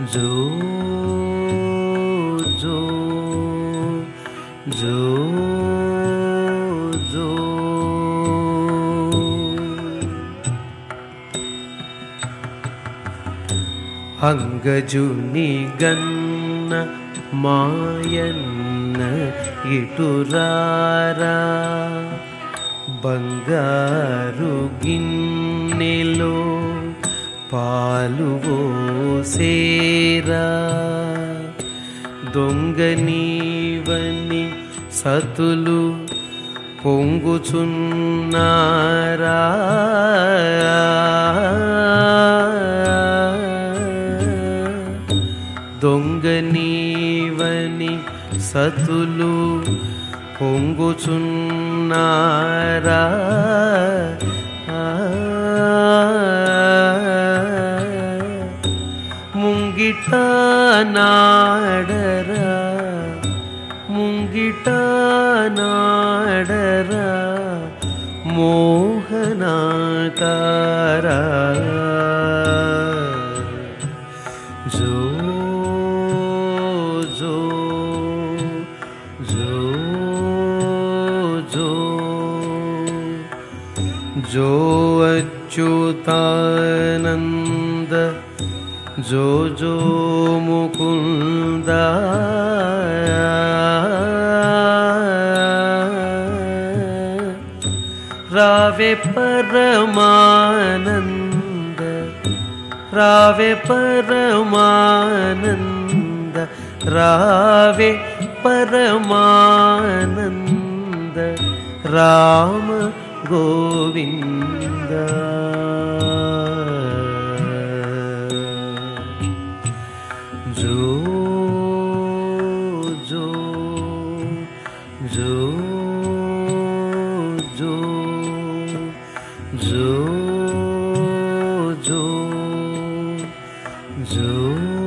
जो जो जो जो। अङ्गजुनिगन्न मायन्न युरार बङ्गिन्निलो పాలువోసేరా దొంగనీవని సతులు పొంగుచున్నారా. దొంగనీవని సతులు పొంగుచున్నారా. नाडर मूङ्गिता नाडर ಜೋ जो जो जो जोतानन्द जो जो मुकुन्द रावे परमानन्द रावे परमानन्द रावे परमानन्द राम गोविन्द जो जो जो जो जो जो जो